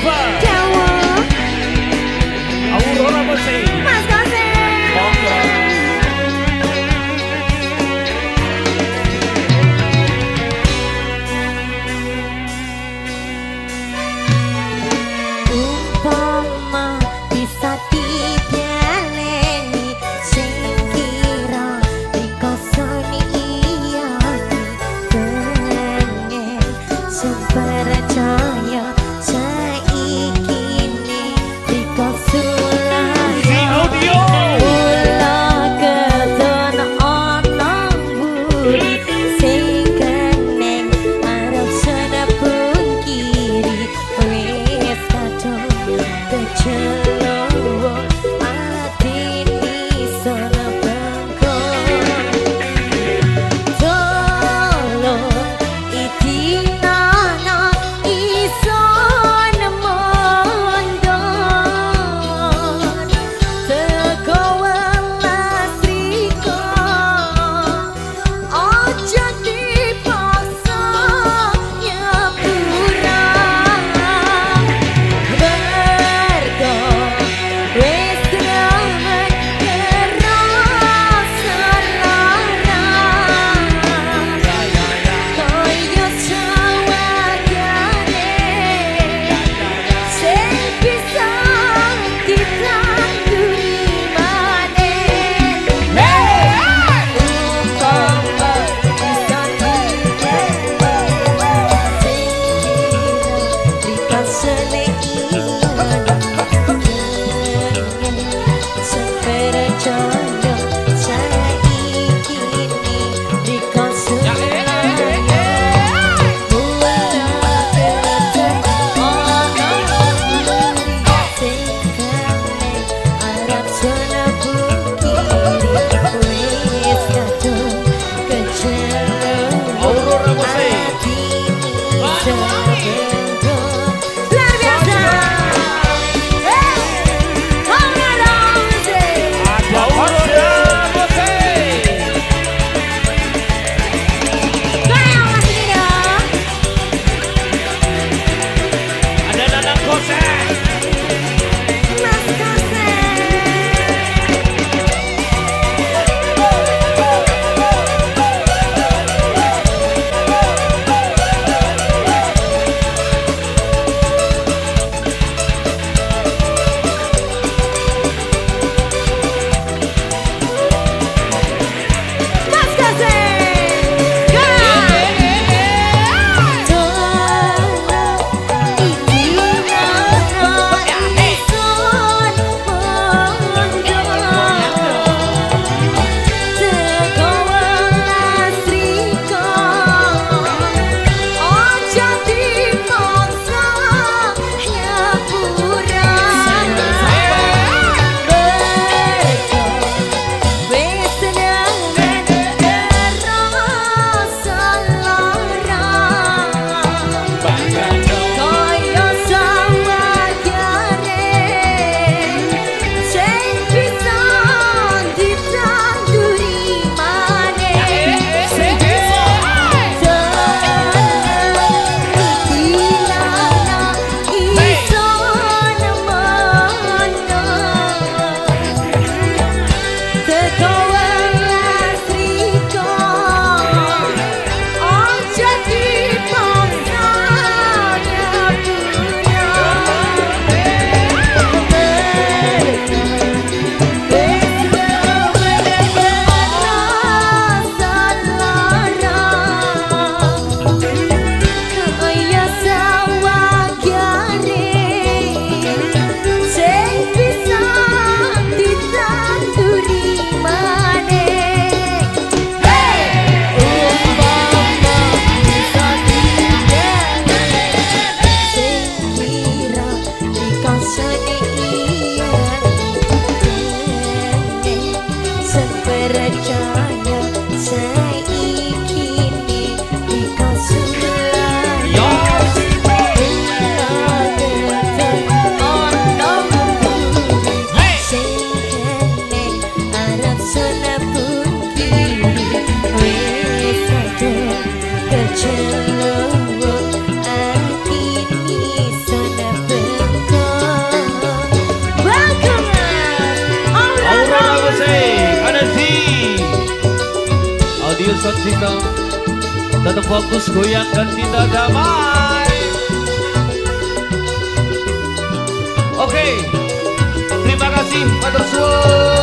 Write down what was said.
Silva. Aurora Bocelli. 수 Cito Tetap fokus goyang dan cinta damai. Oke Terima kasih Matur Suwun